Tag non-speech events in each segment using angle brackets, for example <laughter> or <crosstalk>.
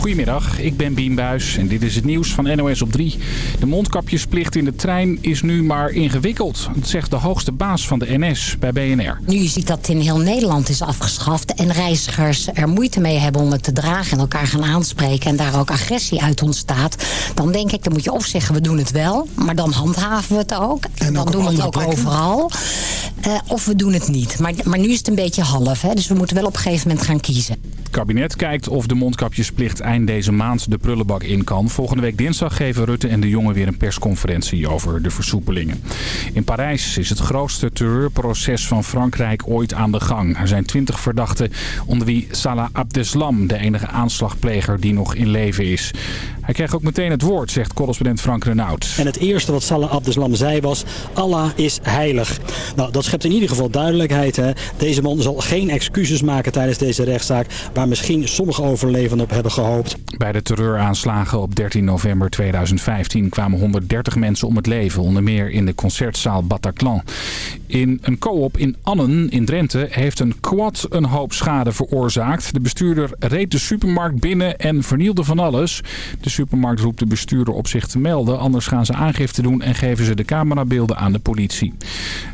Goedemiddag, ik ben Bien Buis en dit is het nieuws van NOS op 3. De mondkapjesplicht in de trein is nu maar ingewikkeld. Dat zegt de hoogste baas van de NS bij BNR. Nu je ziet dat het in heel Nederland is afgeschaft... en reizigers er moeite mee hebben om het te dragen en elkaar gaan aanspreken... en daar ook agressie uit ontstaat... dan denk ik, dan moet je of zeggen we doen het wel... maar dan handhaven we het ook. En dan doen we het ook overal. Uh, of we doen het niet. Maar, maar nu is het een beetje half. Hè? Dus we moeten wel op een gegeven moment gaan kiezen. Het kabinet kijkt of de mondkapjesplicht eind deze maand de prullenbak in kan. Volgende week dinsdag geven Rutte en de jongen weer een persconferentie over de versoepelingen. In Parijs is het grootste terreurproces van Frankrijk ooit aan de gang. Er zijn twintig verdachten, onder wie Salah Abdeslam, de enige aanslagpleger die nog in leven is. Hij kreeg ook meteen het woord, zegt correspondent Frank Renaud. En het eerste wat Salah Abdeslam zei was, Allah is heilig. Nou, dat schept in ieder geval duidelijkheid. Hè. Deze man zal geen excuses maken tijdens deze rechtszaak... waar misschien sommige overlevenden op hebben gehoopt. Bij de terreuraanslagen op 13 november 2015 kwamen 130 mensen om het leven. Onder meer in de concertzaal Bataclan. In een co-op in Annen in Drenthe heeft een quad een hoop schade veroorzaakt. De bestuurder reed de supermarkt binnen en vernielde van alles. De supermarkt roept de bestuurder op zich te melden. Anders gaan ze aangifte doen en geven ze de camerabeelden aan de politie.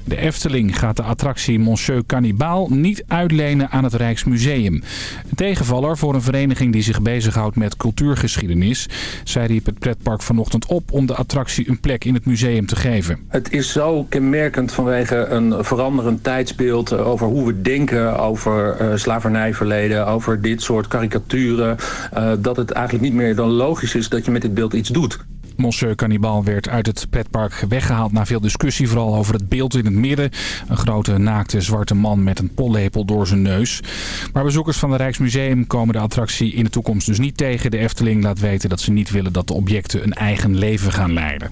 De Efteling gaat de attractie Monsieur Cannibal niet uitlenen aan het Rijksmuseum. Een tegenvaller voor een vereniging die zich bezighoudt met cultuurgeschiedenis. Zij riep het pretpark vanochtend op om de attractie een plek in het museum te geven. Het is zo kenmerkend vanwege een veranderend tijdsbeeld over hoe we denken over uh, slavernijverleden, over dit soort karikaturen, uh, dat het eigenlijk niet meer dan logisch is dat je met dit beeld iets doet. Monsieur Cannibal werd uit het pretpark weggehaald na veel discussie, vooral over het beeld in het midden. Een grote naakte zwarte man met een pollepel door zijn neus. Maar bezoekers van het Rijksmuseum komen de attractie in de toekomst dus niet tegen. De Efteling laat weten dat ze niet willen dat de objecten een eigen leven gaan leiden.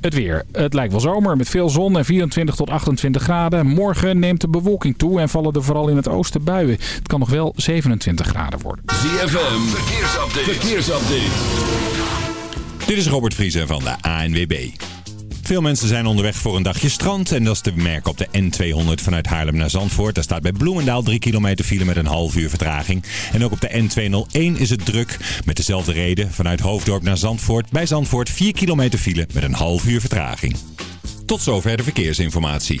Het weer. Het lijkt wel zomer met veel zon en 24 tot 28 graden. Morgen neemt de bewolking toe en vallen er vooral in het oosten buien. Het kan nog wel 27 graden worden. ZFM, verkeersupdate. verkeersupdate. Dit is Robert Vriezen van de ANWB. Veel mensen zijn onderweg voor een dagje strand. En dat is te merken op de N200 vanuit Haarlem naar Zandvoort. Daar staat bij Bloemendaal 3 kilometer file met een half uur vertraging. En ook op de N201 is het druk. Met dezelfde reden vanuit Hoofddorp naar Zandvoort. Bij Zandvoort 4 kilometer file met een half uur vertraging. Tot zover de verkeersinformatie.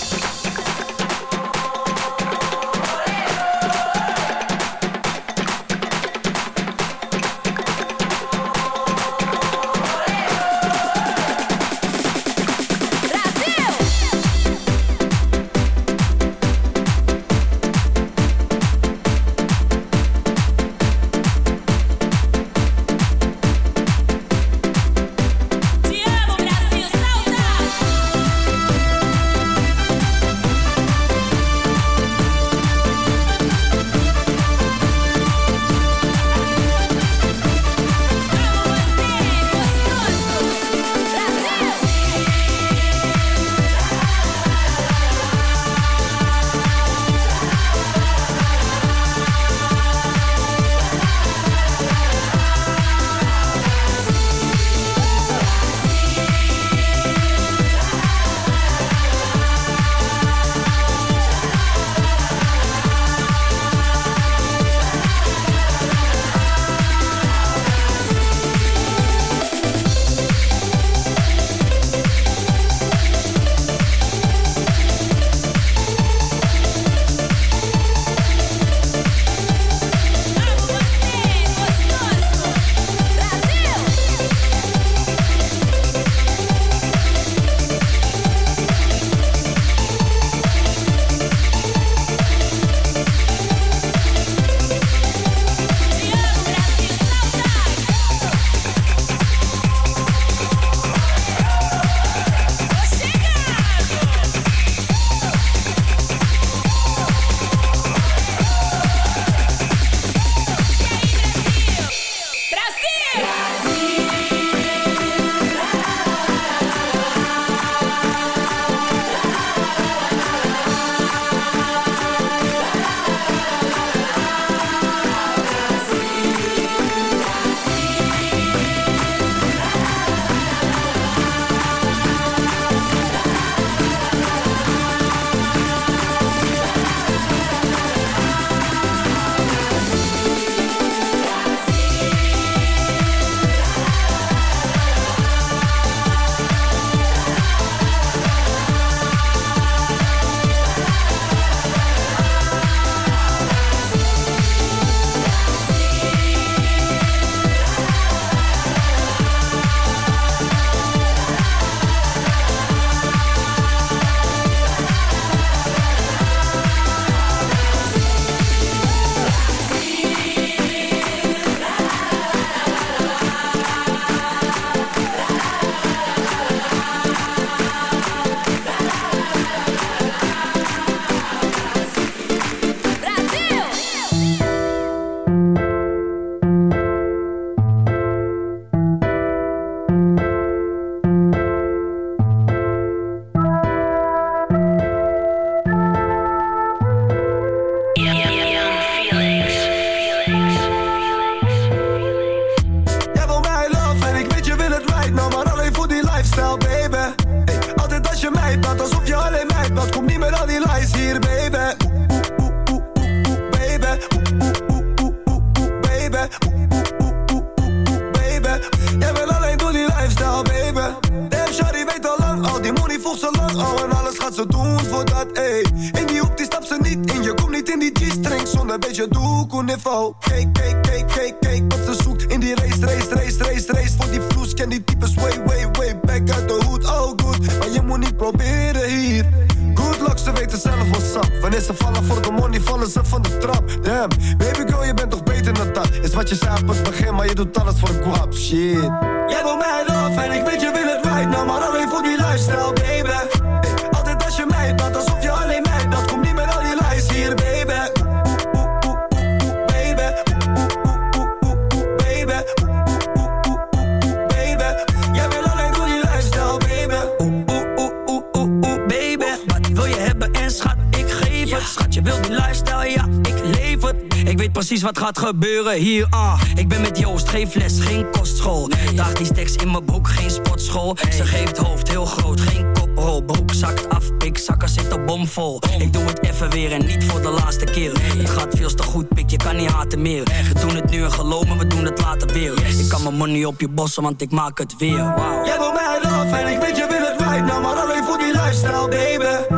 Wat gaat gebeuren. Hier, ah Ik ben met Joost, geen fles, geen kostschool. Daag die steks in mijn broek, geen sportschool. Ze geeft hoofd heel groot, geen koprol Broek zakt af, pik, zakken zit op bomvol Ik doe het even weer en niet voor de laatste keer. Het gaat veel te goed, pik, je kan niet haten meer. We doen het nu en geloven, we doen het later weer. Ik kan mijn money op je bossen, want ik maak het weer, wow Jij wil mij love en ik weet je wil het right now Maar alleen voor die lifestyle, baby.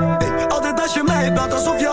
Altijd als je mij belt, alsof je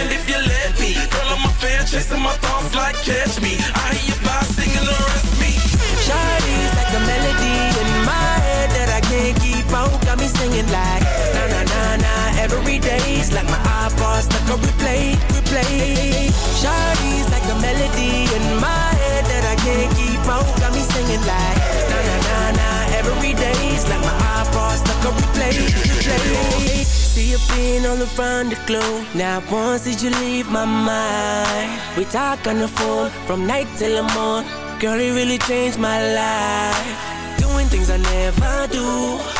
stand if you let me. Girl, I'm a fan, chasing my thoughts like catch me. I hear you by singing me. Shawty's like a melody in my head that I can't keep on. Got me singing like. Every day's like my iPod stuck on replay, replay. Shawty's like a melody in my head that I can't keep on. Got me singing like na na na na. Every day's like my iPod stuck on replay, replay. See you all around the globe. Now once did you leave my mind? We talk on the phone from night till the morning. Girl, it really changed my life. Doing things I never do.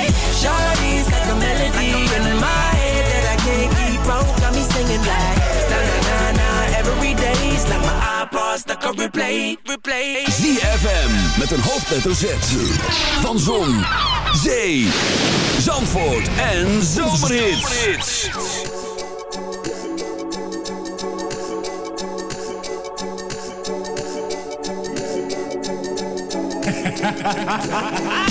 Shawty's like a melody in my head that I can't keep out Got me singing like na na na na Every day's like my iPod stuck on replay, replay ZFM met een hoofdletter Z. Van Zon, Zee, Zandvoort en Zomerhits. <laughs>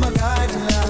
my guiding light,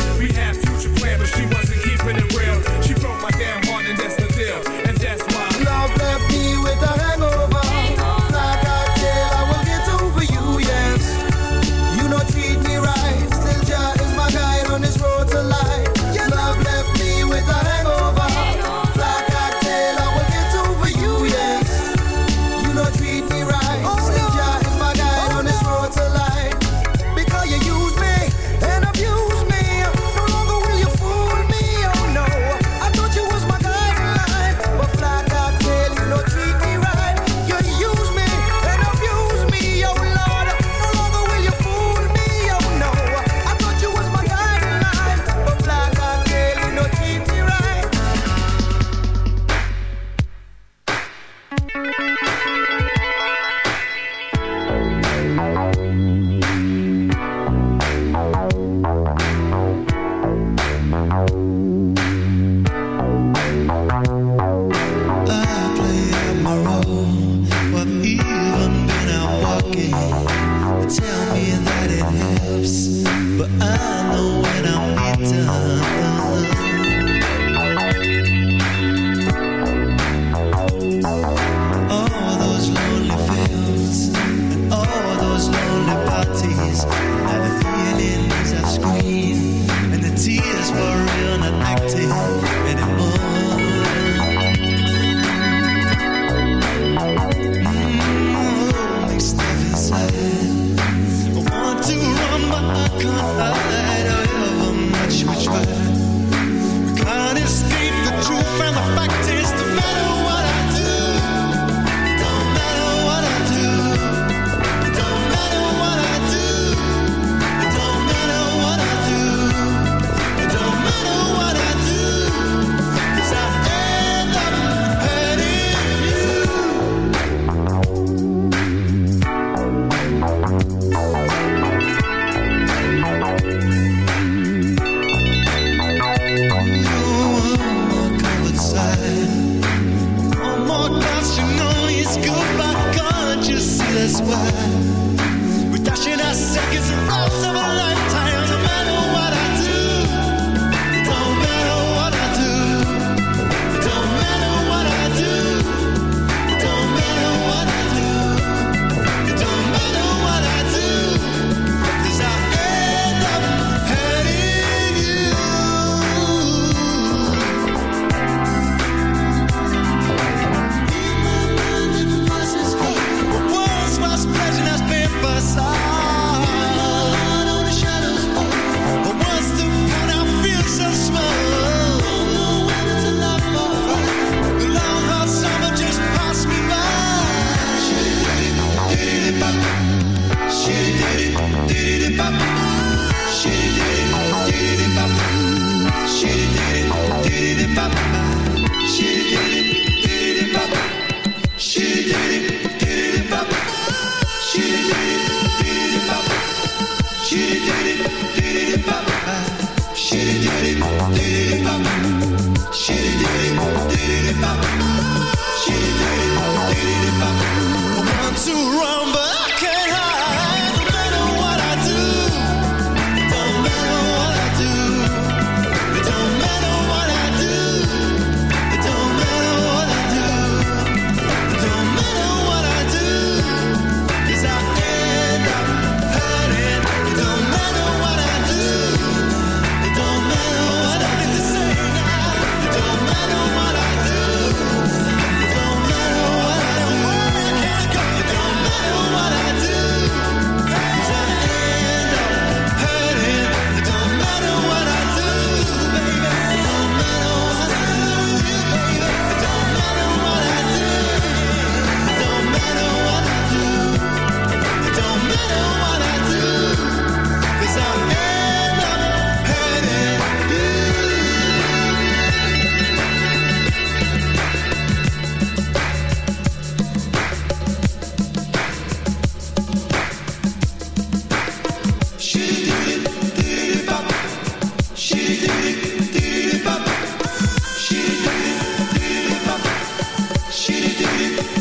Once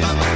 But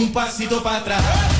un pasito para atrás.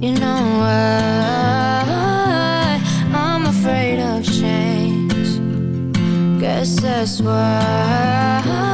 You know why I'm afraid of change. Guess that's why.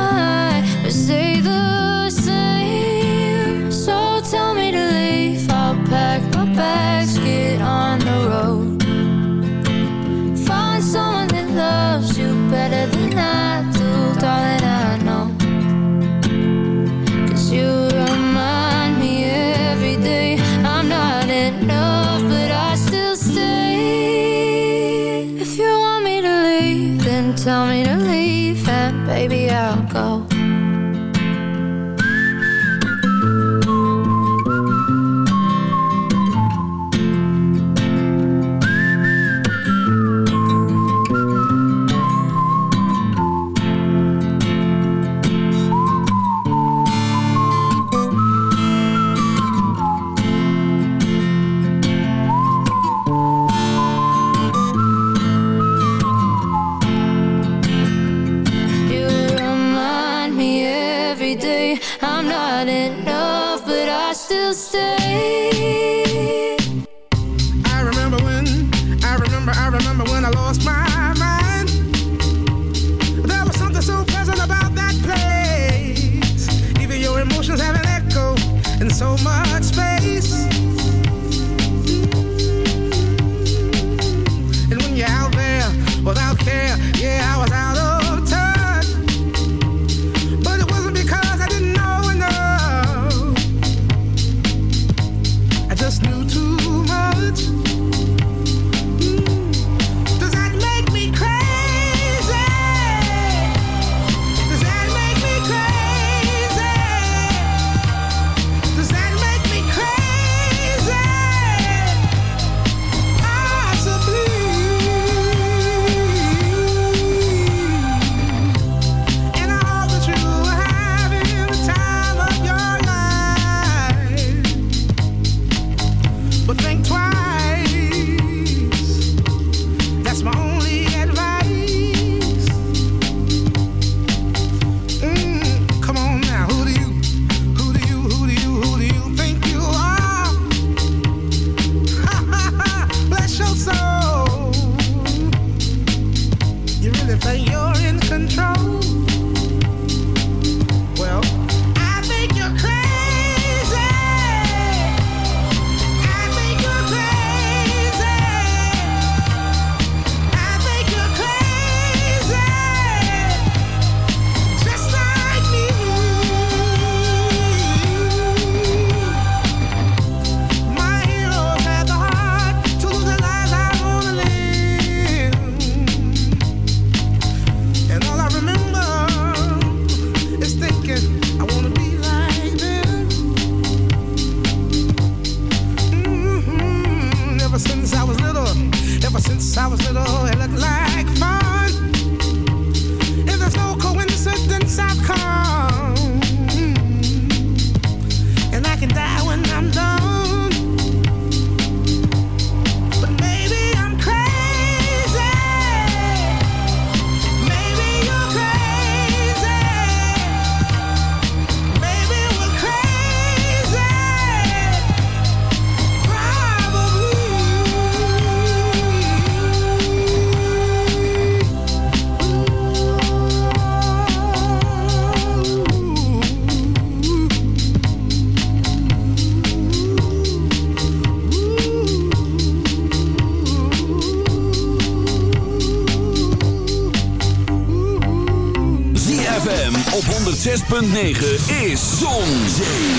106.9 is Zon,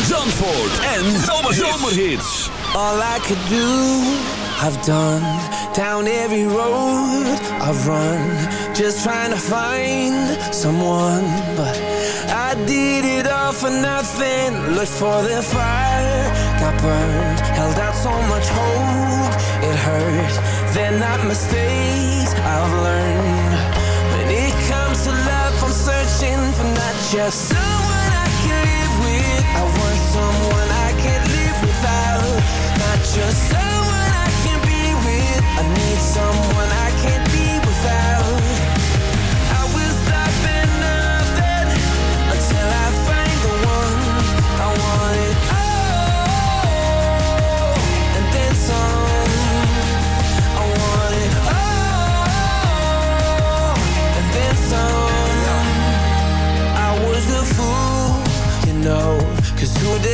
Zandvoort en Zomerhits. All I could do, I've done. Down every road I've run. Just trying to find someone. But I did it all for nothing. Looked for the fire, got burned. Held out so much hope, it hurt. They're not mistakes I've learned searching for not just someone I can live with. I want someone I can't live without. Not just someone I can be with. I need someone I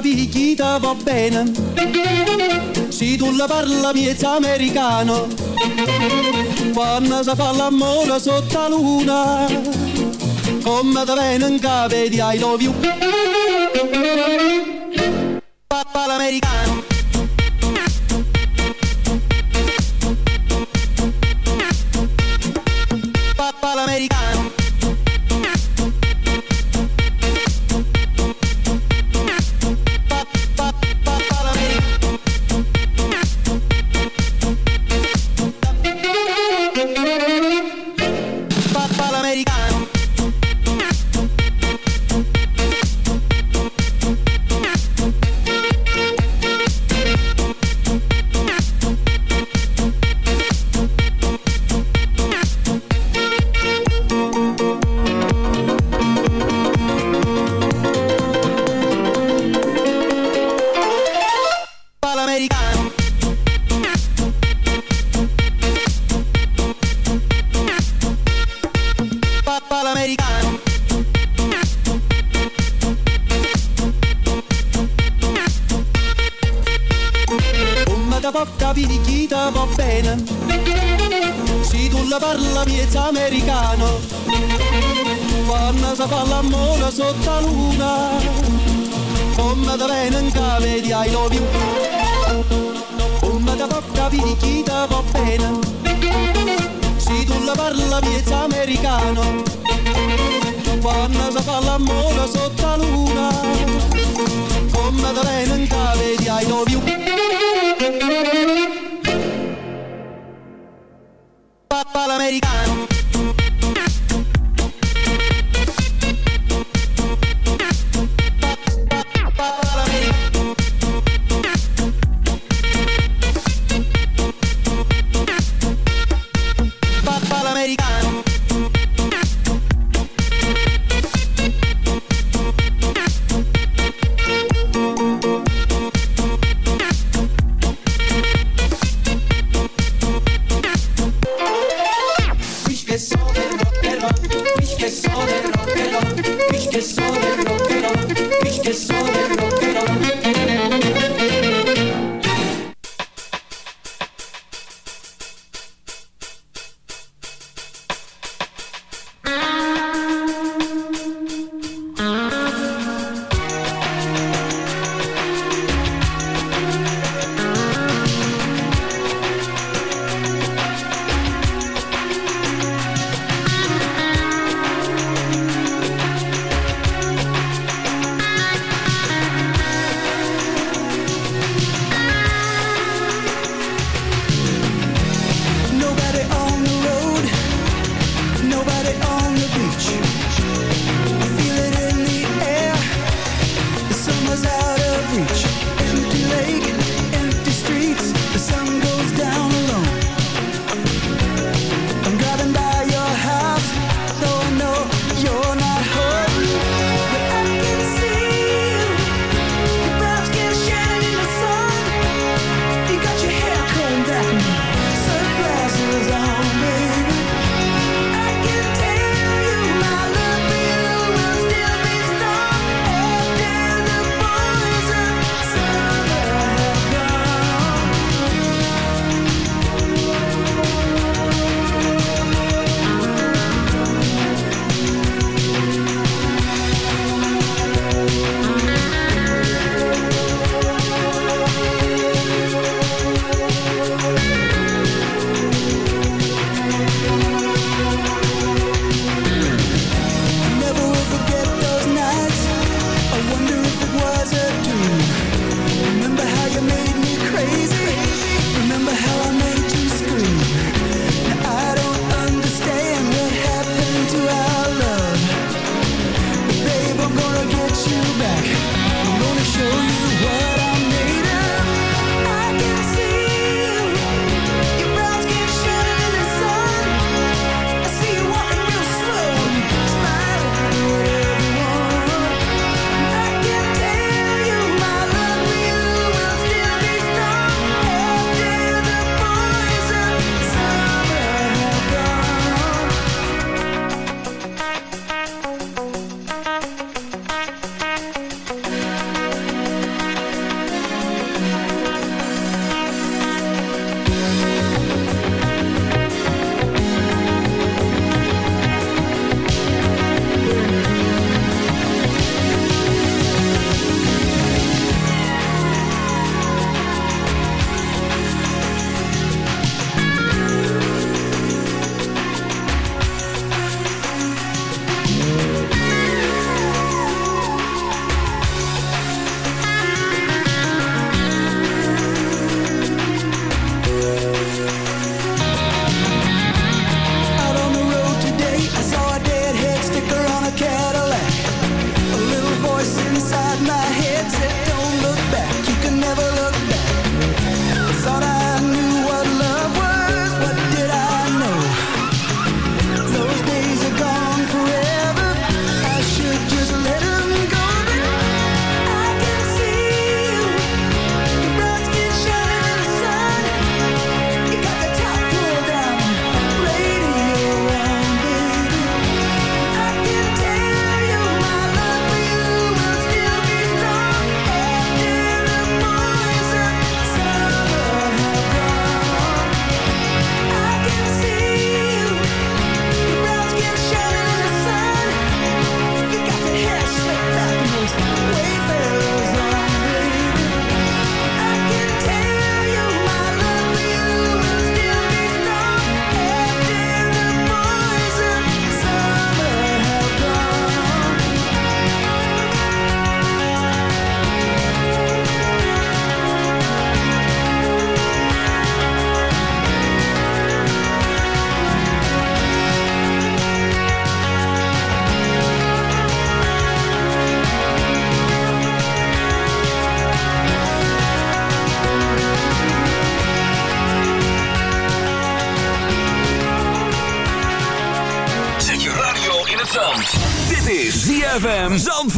picchita va bene. Se tu la parla miezza americano. Quando si fa l'amore sotto la luna Come te viene in capo di I love you Papà l'americano sotto la luna, come da venga vedi ai lovi, come da tocca vedi chi ti va bene, se tu la parla miezza americano, quando si fa l'amore sotto la luna, in cave di vedi ai lovi.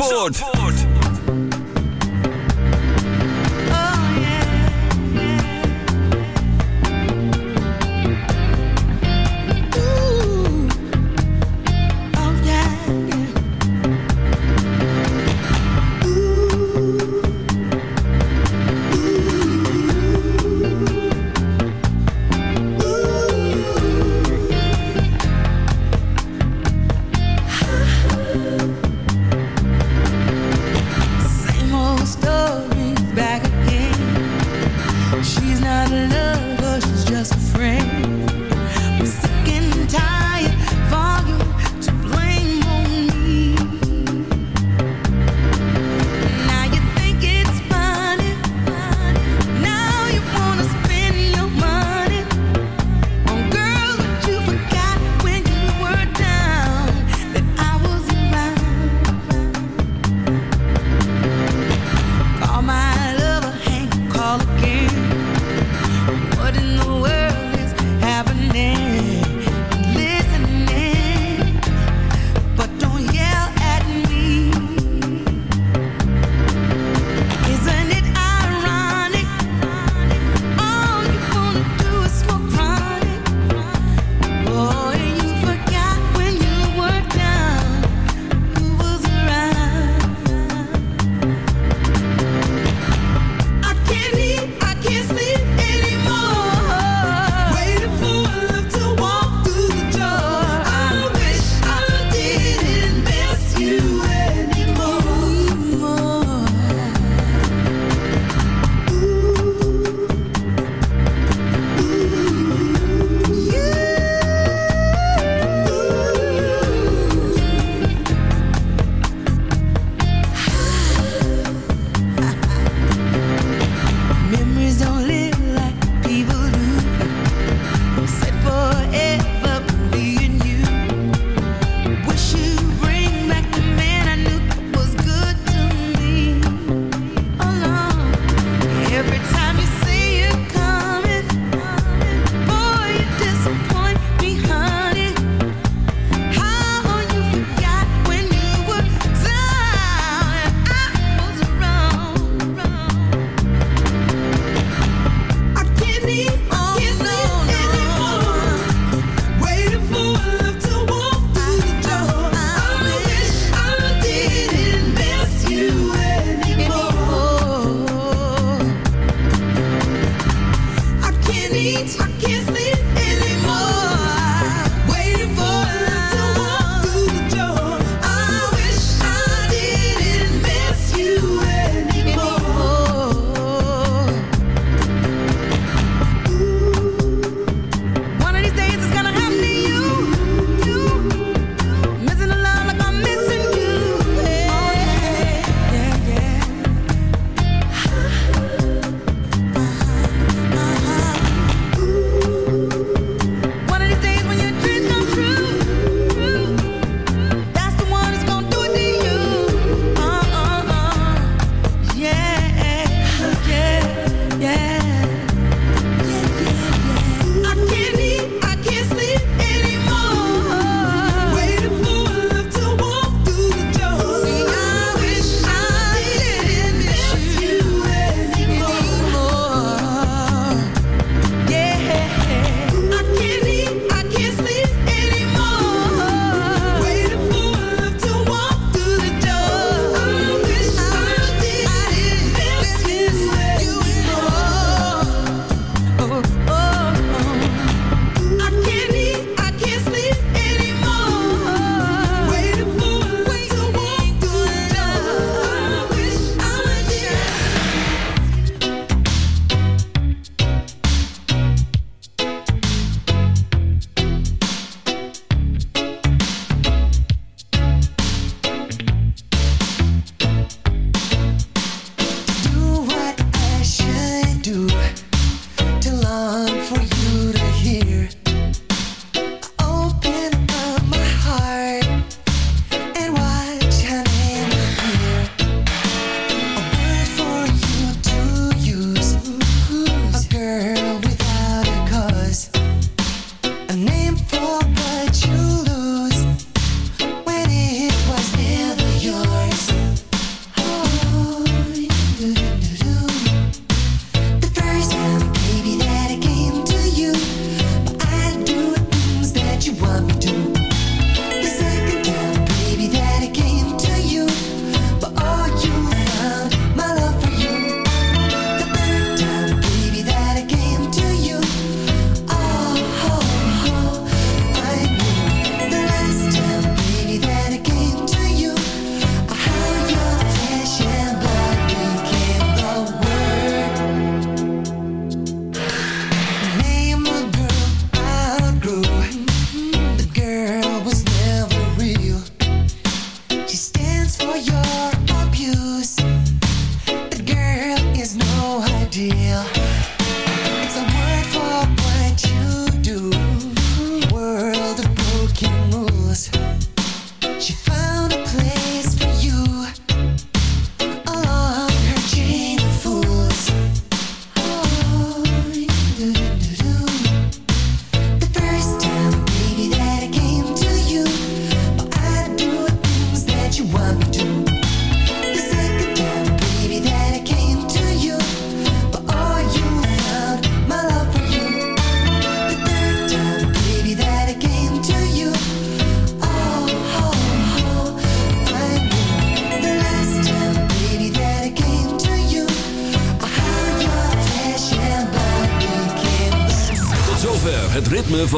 Zandvoort.